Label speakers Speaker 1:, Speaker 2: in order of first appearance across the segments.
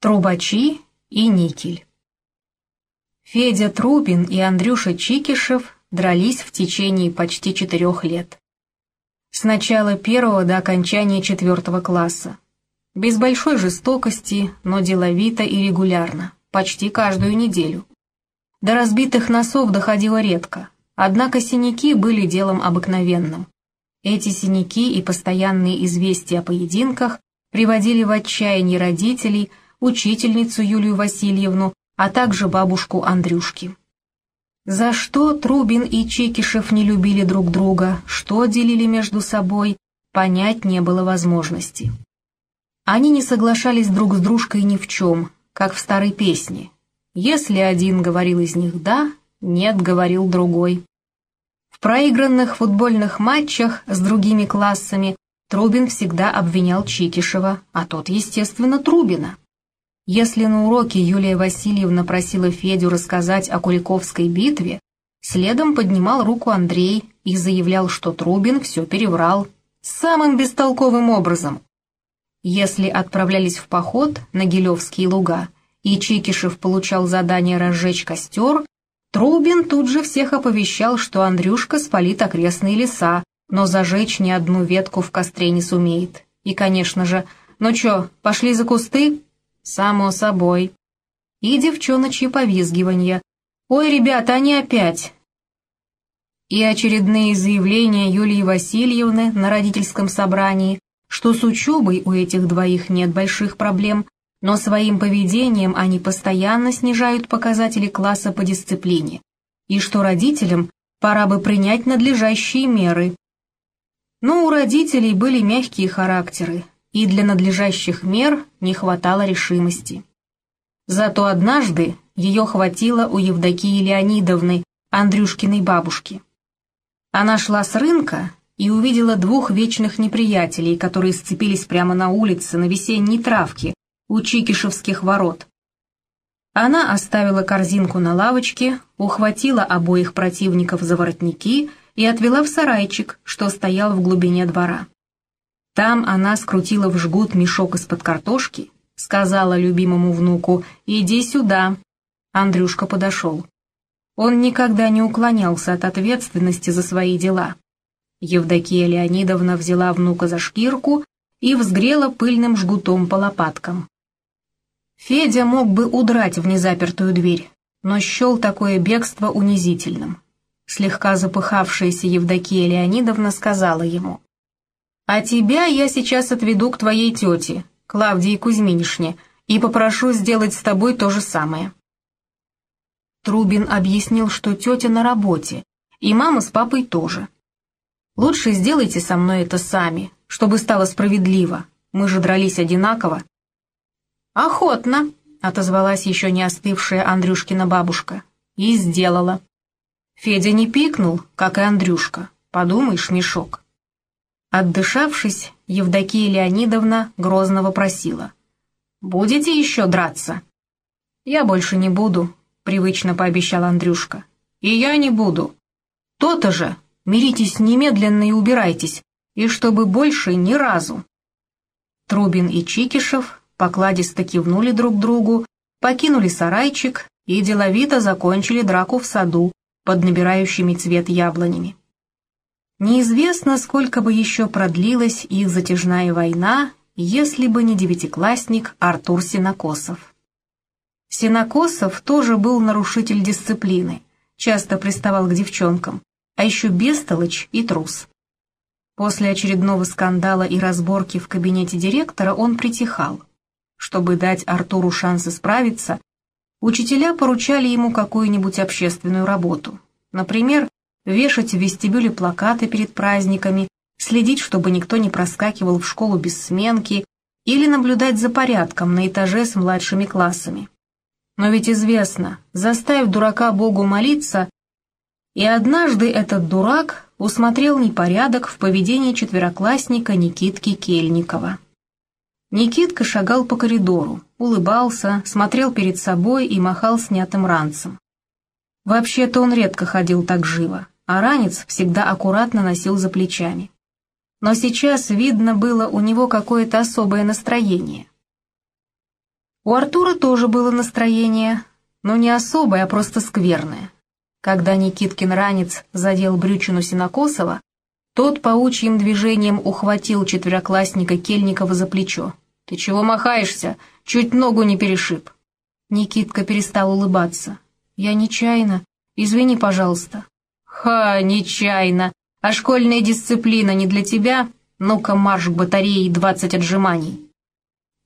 Speaker 1: Трубачи и никель. Федя Трубин и Андрюша Чикишев дрались в течение почти четырех лет. С начала первого до окончания четвертого класса. Без большой жестокости, но деловито и регулярно, почти каждую неделю. До разбитых носов доходило редко, однако синяки были делом обыкновенным. Эти синяки и постоянные известия о поединках приводили в отчаяние родителей, учительницу Юлию Васильевну, а также бабушку Андрюшки. За что Трубин и Чекишев не любили друг друга, что делили между собой, понять не было возможности. Они не соглашались друг с дружкой ни в чем, как в старой песне. Если один говорил из них «да», «нет» говорил другой. В проигранных футбольных матчах с другими классами Трубин всегда обвинял Чикишева, а тот, естественно, Трубина. Если на уроке Юлия Васильевна просила Федю рассказать о Куликовской битве, следом поднимал руку Андрей и заявлял, что Трубин все переврал. Самым бестолковым образом. Если отправлялись в поход на Гилевские луга, и Чикишев получал задание разжечь костер, Трубин тут же всех оповещал, что Андрюшка спалит окрестные леса, но зажечь ни одну ветку в костре не сумеет. И, конечно же, «Ну чё, пошли за кусты?» «Само собой». И девчоночье повизгивание. «Ой, ребята, они опять!» И очередные заявления Юлии Васильевны на родительском собрании, что с учебой у этих двоих нет больших проблем, но своим поведением они постоянно снижают показатели класса по дисциплине, и что родителям пора бы принять надлежащие меры. Но у родителей были мягкие характеры, и для надлежащих мер не хватало решимости. Зато однажды ее хватило у Евдокии Леонидовны, Андрюшкиной бабушки. Она шла с рынка и увидела двух вечных неприятелей, которые сцепились прямо на улице на весенней травке у Чикишевских ворот. Она оставила корзинку на лавочке, ухватила обоих противников за воротники и отвела в сарайчик, что стоял в глубине двора. Там она скрутила в жгут мешок из-под картошки, сказала любимому внуку «Иди сюда». Андрюшка подошел. Он никогда не уклонялся от ответственности за свои дела. Евдокия Леонидовна взяла внука за шкирку и взгрела пыльным жгутом по лопаткам. Федя мог бы удрать в незапертую дверь, но счел такое бегство унизительным. Слегка запыхавшаяся Евдокия Леонидовна сказала ему, а тебя я сейчас отведу к твоей тете, Клавдии Кузьминишне, и попрошу сделать с тобой то же самое». Трубин объяснил, что тетя на работе, и мама с папой тоже. «Лучше сделайте со мной это сами, чтобы стало справедливо. Мы же дрались одинаково». «Охотно», — отозвалась еще не остывшая Андрюшкина бабушка. И сделала. Федя не пикнул, как и Андрюшка. Подумаешь, мешок. Отдышавшись, Евдокия Леонидовна грозно вопросила. «Будете еще драться?» «Я больше не буду», — привычно пообещал Андрюшка. «И я не буду». «То-то же! Миритесь немедленно и убирайтесь, и чтобы больше ни разу». Трубин и Чикишев покладисто кивнули друг другу, покинули сарайчик и деловито закончили драку в саду под набирающими цвет яблонями. Неизвестно, сколько бы еще продлилась их затяжная война, если бы не девятиклассник Артур Синокосов. Синокосов тоже был нарушитель дисциплины, часто приставал к девчонкам, а еще бестолочь и трус. После очередного скандала и разборки в кабинете директора он притихал. Чтобы дать Артуру шанс исправиться, учителя поручали ему какую-нибудь общественную работу. Например, вешать в вестибюле плакаты перед праздниками, следить, чтобы никто не проскакивал в школу без сменки или наблюдать за порядком на этаже с младшими классами. Но ведь известно, заставив дурака Богу молиться, и однажды этот дурак усмотрел непорядок в поведении четвероклассника Никитки Кельникова. Никитка шагал по коридору, улыбался, смотрел перед собой и махал снятым ранцем. Вообще-то он редко ходил так живо, а ранец всегда аккуратно носил за плечами. Но сейчас видно было у него какое-то особое настроение. У Артура тоже было настроение, но не особое, а просто скверное. Когда Никиткин ранец задел брючину Синокосова, тот паучьим движением ухватил четвероклассника Кельникова за плечо. «Ты чего махаешься? Чуть ногу не перешиб». Никитка перестал улыбаться. «Я нечаянно. Извини, пожалуйста». «Ха, нечаянно. А школьная дисциплина не для тебя? Ну-ка марш к батарее и двадцать отжиманий».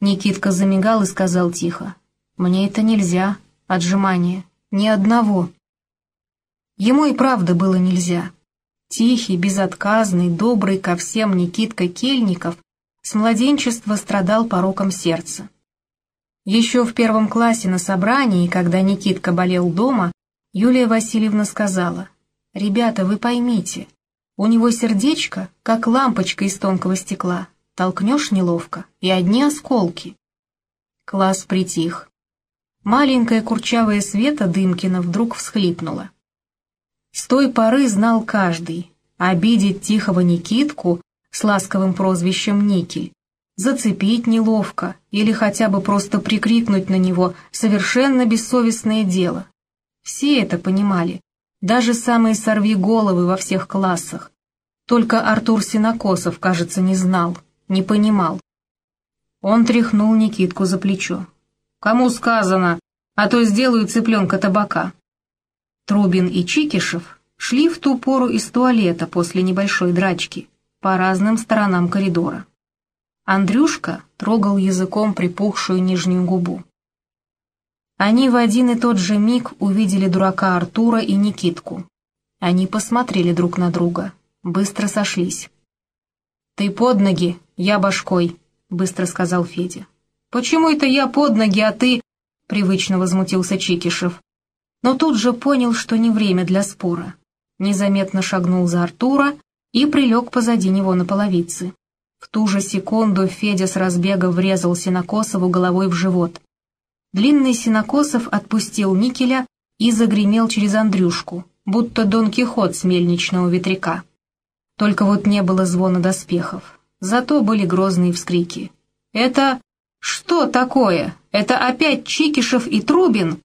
Speaker 1: Никитка замигал и сказал тихо. «Мне это нельзя. Отжимания. Ни одного». Ему и правда было нельзя. Тихий, безотказный, добрый ко всем Никитка Кельников с младенчества страдал пороком сердца. Еще в первом классе на собрании, когда Никитка болел дома, Юлия Васильевна сказала, «Ребята, вы поймите, у него сердечко, как лампочка из тонкого стекла, толкнешь неловко, и одни осколки». Класс притих. Маленькая курчавая Света Дымкина вдруг всхлипнула. С той поры знал каждый, обидеть тихого Никитку с ласковым прозвищем Никель, зацепить неловко или хотя бы просто прикрикнуть на него совершенно бессовестное дело. Все это понимали, даже самые сорвиголовы во всех классах. Только Артур Синокосов, кажется, не знал, не понимал. Он тряхнул Никитку за плечо. «Кому сказано? А то сделаю цыпленка табака». Трубин и Чикишев шли в ту пору из туалета после небольшой драчки по разным сторонам коридора. Андрюшка трогал языком припухшую нижнюю губу. Они в один и тот же миг увидели дурака Артура и Никитку. Они посмотрели друг на друга, быстро сошлись. «Ты под ноги, я башкой», — быстро сказал Федя. «Почему это я под ноги, а ты...» — привычно возмутился Чикишев но тут же понял, что не время для спора. Незаметно шагнул за Артура и прилег позади него на половице. В ту же секунду Федя с разбега врезал Синокосову головой в живот. Длинный Синокосов отпустил Никеля и загремел через Андрюшку, будто Дон Кихот с мельничного ветряка. Только вот не было звона доспехов, зато были грозные вскрики. «Это... что такое? Это опять Чикишев и Трубин?»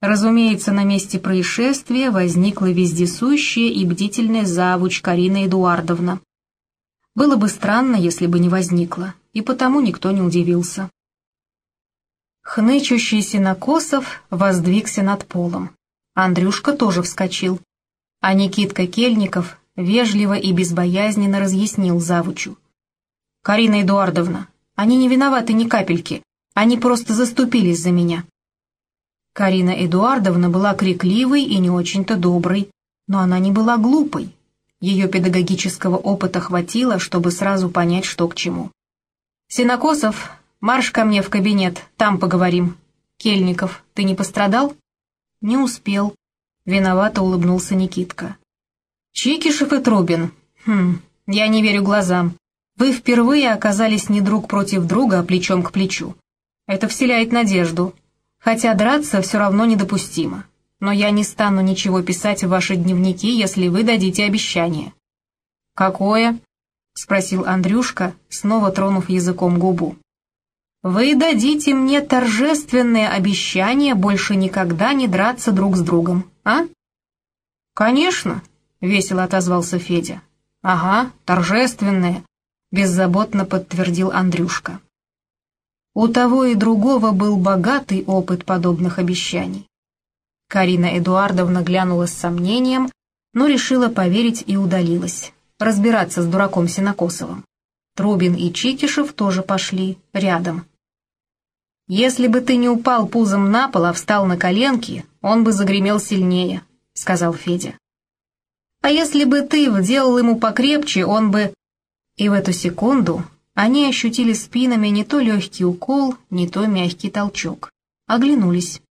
Speaker 1: Разумеется, на месте происшествия возникла вездесущая и бдительная завуч Карина Эдуардовна. Было бы странно, если бы не возникла, и потому никто не удивился. Хнычущий Синокосов воздвигся над полом. Андрюшка тоже вскочил. А Никитка Кельников вежливо и безбоязненно разъяснил завучу. «Карина Эдуардовна, они не виноваты ни капельки, они просто заступились за меня». Карина Эдуардовна была крикливой и не очень-то доброй, но она не была глупой. Ее педагогического опыта хватило, чтобы сразу понять, что к чему. «Синокосов, марш ко мне в кабинет, там поговорим. Кельников, ты не пострадал?» «Не успел», — виновато улыбнулся Никитка. «Чикишев и Трубин. Хм, я не верю глазам. Вы впервые оказались не друг против друга, а плечом к плечу. Это вселяет надежду хотя драться все равно недопустимо. Но я не стану ничего писать в ваши дневники, если вы дадите обещание». «Какое?» — спросил Андрюшка, снова тронув языком губу. «Вы дадите мне торжественное обещание больше никогда не драться друг с другом, а?» «Конечно», — весело отозвался Федя. «Ага, торжественное», — беззаботно подтвердил Андрюшка. У того и другого был богатый опыт подобных обещаний. Карина Эдуардовна глянула с сомнением, но решила поверить и удалилась, разбираться с дураком Синокосовым. Трубин и Чикишев тоже пошли рядом. «Если бы ты не упал пузом на пол, а встал на коленки, он бы загремел сильнее», — сказал Федя. «А если бы ты вделал ему покрепче, он бы...» И в эту секунду они ощутили спинами не то легкий укол, не то мягкий толчок. Оглянулись.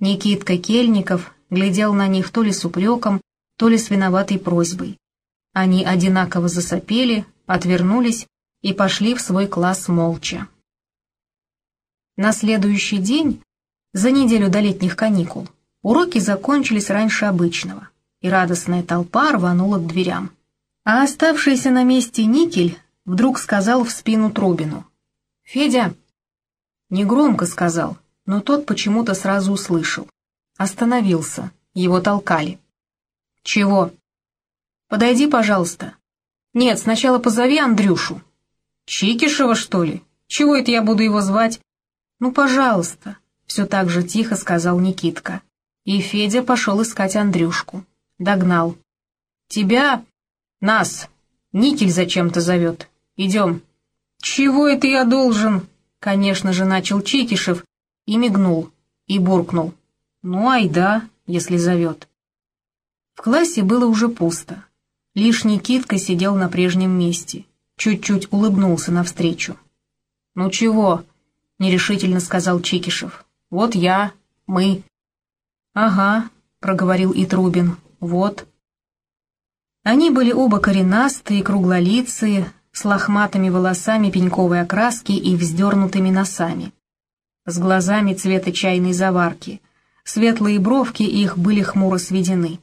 Speaker 1: Никитка Кельников глядел на них то ли с упреком, то ли с виноватой просьбой. Они одинаково засопели, отвернулись и пошли в свой класс молча. На следующий день, за неделю до летних каникул, уроки закончились раньше обычного, и радостная толпа рванула к дверям. А оставшийся на месте никель вдруг сказал в спину Трубину. «Федя!» Негромко сказал, но тот почему-то сразу услышал. Остановился, его толкали. «Чего?» «Подойди, пожалуйста». «Нет, сначала позови Андрюшу». «Чикишева, что ли? Чего это я буду его звать?» «Ну, пожалуйста», — все так же тихо сказал Никитка. И Федя пошел искать Андрюшку. Догнал. «Тебя? Нас! Никель зачем-то зовет. Идем». «Чего это я должен?» Конечно же, начал Чикишев и мигнул, и буркнул. «Ну, ай да, если зовет». В классе было уже пусто. Лишь Никитка сидел на прежнем месте, чуть-чуть улыбнулся навстречу. «Ну чего?» — нерешительно сказал Чикишев. «Вот я, мы». «Ага», — проговорил и Трубин, — «вот». Они были оба коренастые, круглолицые, с лохматыми волосами пеньковой окраски и вздернутыми носами с глазами цвета чайной заварки. Светлые бровки их были хмуро сведены.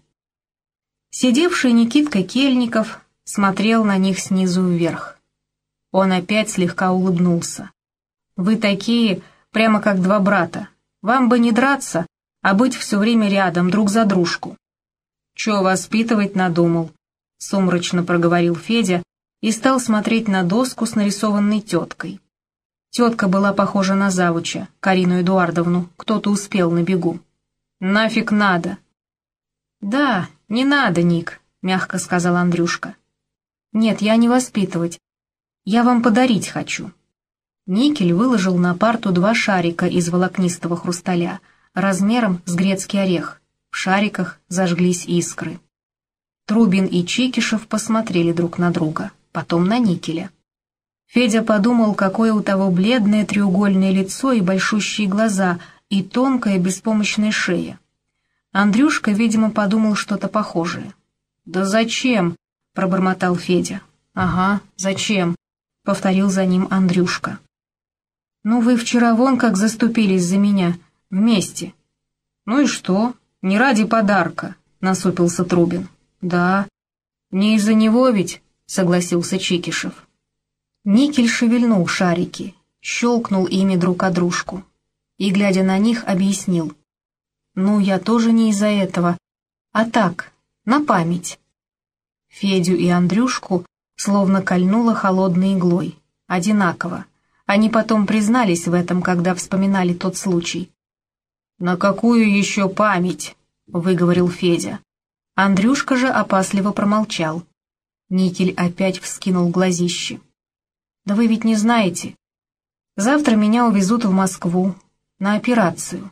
Speaker 1: Сидевший Никитка Кельников смотрел на них снизу вверх. Он опять слегка улыбнулся. «Вы такие, прямо как два брата. Вам бы не драться, а быть все время рядом, друг за дружку». «Че воспитывать надумал?» — сумрачно проговорил Федя и стал смотреть на доску с нарисованной теткой. Тетка была похожа на завуча, Карину Эдуардовну, кто-то успел на бегу. «Нафиг надо!» «Да, не надо, Ник», — мягко сказал Андрюшка. «Нет, я не воспитывать. Я вам подарить хочу». Никель выложил на парту два шарика из волокнистого хрусталя, размером с грецкий орех. В шариках зажглись искры. Трубин и Чикишев посмотрели друг на друга, потом на Никеля. Федя подумал, какое у того бледное треугольное лицо и большущие глаза, и тонкая беспомощная шея. Андрюшка, видимо, подумал что-то похожее. «Да зачем?» — пробормотал Федя. «Ага, зачем?» — повторил за ним Андрюшка. «Ну вы вчера вон как заступились за меня, вместе». «Ну и что? Не ради подарка», — насупился Трубин. «Да». «Не из-за него ведь», — согласился Чикишев. Никель шевельнул шарики, щелкнул ими друг о дружку и, глядя на них, объяснил. «Ну, я тоже не из-за этого, а так, на память». Федю и Андрюшку словно кольнуло холодной иглой, одинаково. Они потом признались в этом, когда вспоминали тот случай. «На какую еще память?» — выговорил Федя. Андрюшка же опасливо промолчал. Никель опять вскинул глазище. Да вы ведь не знаете. Завтра меня увезут в Москву на операцию.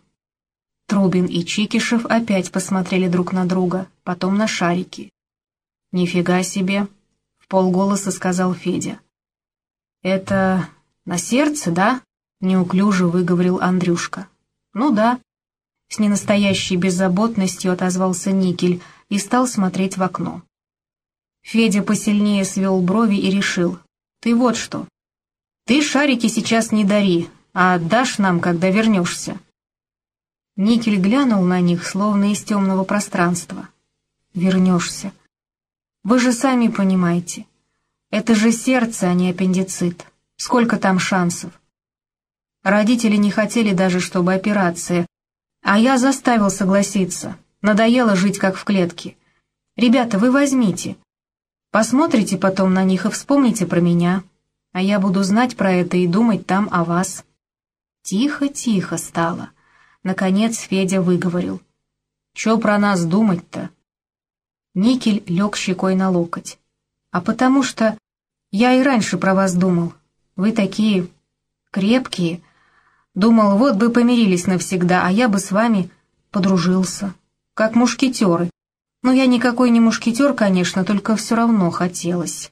Speaker 1: Трубин и Чикишев опять посмотрели друг на друга, потом на шарики. «Нифига себе!» — в полголоса сказал Федя. «Это на сердце, да?» — неуклюже выговорил Андрюшка. «Ну да». С ненастоящей беззаботностью отозвался Никель и стал смотреть в окно. Федя посильнее свел брови и решил, ты вот что. Ты шарики сейчас не дари, а отдашь нам, когда вернешься. Никель глянул на них, словно из темного пространства. Вернешься. Вы же сами понимаете. Это же сердце, а не аппендицит. Сколько там шансов? Родители не хотели даже, чтобы операция. А я заставил согласиться. Надоело жить, как в клетке. Ребята, вы возьмите. Посмотрите потом на них и вспомните про меня, а я буду знать про это и думать там о вас». Тихо-тихо стало. Наконец Федя выговорил. «Чё про нас думать-то?» Никель лег щекой на локоть. «А потому что я и раньше про вас думал. Вы такие крепкие. Думал, вот бы помирились навсегда, а я бы с вами подружился, как мушкетеры. Но я никакой не мушкетер, конечно, только все равно хотелось.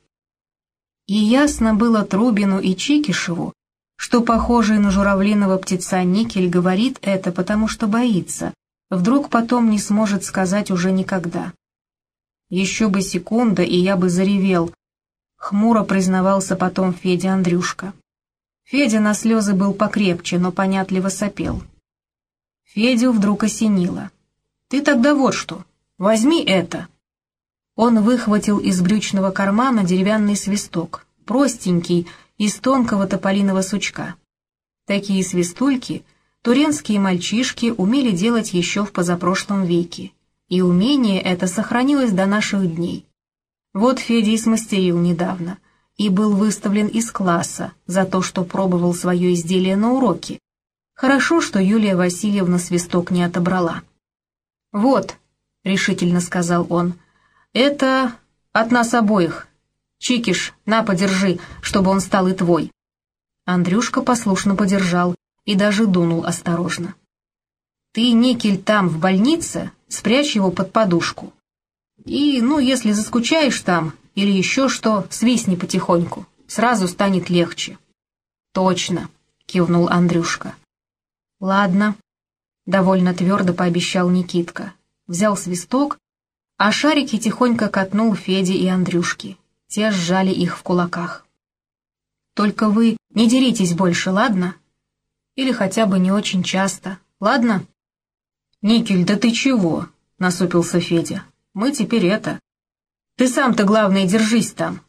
Speaker 1: И ясно было Трубину и Чикишеву, что похожий на журавлиного птица Никель говорит это, потому что боится, вдруг потом не сможет сказать уже никогда. Еще бы секунда, и я бы заревел, хмуро признавался потом Федя Андрюшка. Федя на слезы был покрепче, но понятливо сопел. Федю вдруг осенило. «Ты тогда вот что, Возьми это!» Он выхватил из брючного кармана деревянный свисток, простенький, из тонкого тополиного сучка. Такие свистульки туренские мальчишки умели делать еще в позапрошлом веке, и умение это сохранилось до наших дней. Вот Федя и смастерил недавно, и был выставлен из класса за то, что пробовал свое изделие на уроке. Хорошо, что Юлия Васильевна свисток не отобрала. «Вот», — решительно сказал он, — «это от нас обоих. Чикиш, на, подержи, чтобы он стал и твой». Андрюшка послушно подержал и даже дунул осторожно. «Ты, Никель, там, в больнице, спрячь его под подушку. И, ну, если заскучаешь там или еще что, свистни потихоньку, сразу станет легче». «Точно», — кивнул Андрюшка. «Ладно», — довольно твердо пообещал Никитка. Взял свисток, а шарики тихонько катнул Феде и Андрюшке. Те сжали их в кулаках. «Только вы не деритесь больше, ладно? Или хотя бы не очень часто, ладно?» «Никель, да ты чего?» — насупился Федя. «Мы теперь это...» «Ты сам-то, главное, держись там!»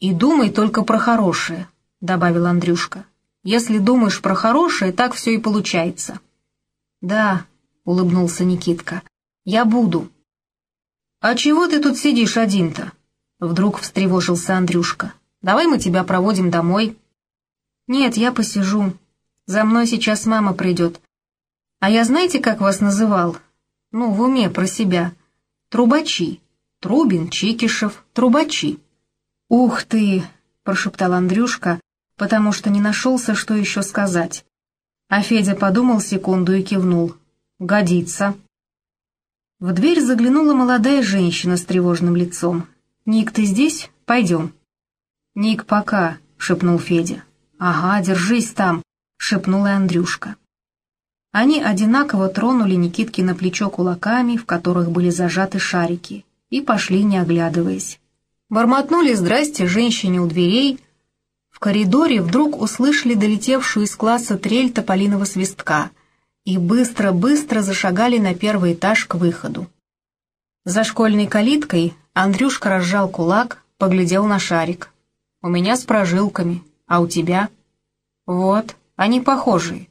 Speaker 1: «И думай только про хорошее», — добавил Андрюшка. «Если думаешь про хорошее, так все и получается». «Да», — улыбнулся Никитка, — «я буду». «А чего ты тут сидишь один-то?» Вдруг встревожился Андрюшка. «Давай мы тебя проводим домой». «Нет, я посижу. За мной сейчас мама придет. А я знаете, как вас называл? Ну, в уме про себя. Трубачи. Трубин, Чикишев, трубачи». «Ух ты!» — прошептал Андрюшка, потому что не нашелся, что еще сказать. А Федя подумал секунду и кивнул. «Годится». В дверь заглянула молодая женщина с тревожным лицом. «Ник, ты здесь? Пойдем». «Ник, пока», — шепнул Федя. «Ага, держись там», — шепнул и Андрюшка. Они одинаково тронули Никитки на плечо кулаками, в которых были зажаты шарики, и пошли, не оглядываясь. Бормотнули «здрасте» женщине у дверей. В коридоре вдруг услышали долетевшую из класса трель тополиного свистка и быстро-быстро зашагали на первый этаж к выходу. За школьной калиткой Андрюшка разжал кулак, поглядел на шарик. «У меня с прожилками, а у тебя?» «Вот, они похожие.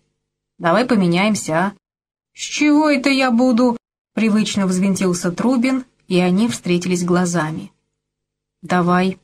Speaker 1: Давай поменяемся, а?» «С чего это я буду?» Привычно взвинтился Трубин, и они встретились глазами. «Давай»,